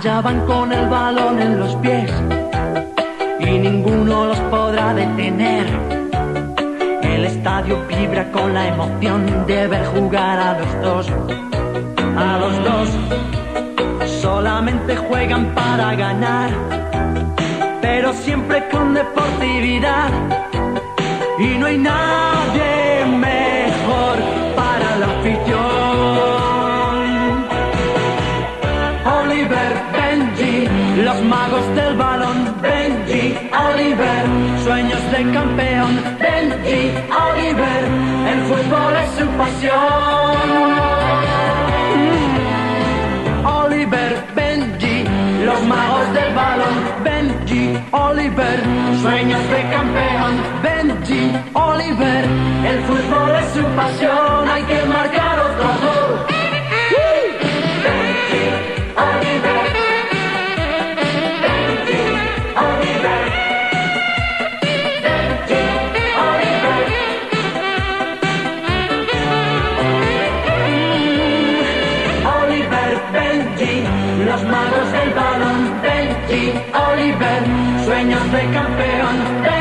van con el balón en los pies y ninguno los podrá detener. El estadio vibra con la emoción de ver jugar a los dos, a los dos. Solamente juegan para ganar, pero siempre con deportividad. Y no hay nadie Oliver, Benji, los magos del balón. Benji, Oliver, sueños de campeón. Benji, Oliver, el fútbol es su pasión. Oliver, Benji, los magos del balón. Benji, Oliver, sueños de campeón. Benji, Oliver, el fútbol es su pasión. Benji, los magos del balón, Benji, Oliver, sueños de campeón,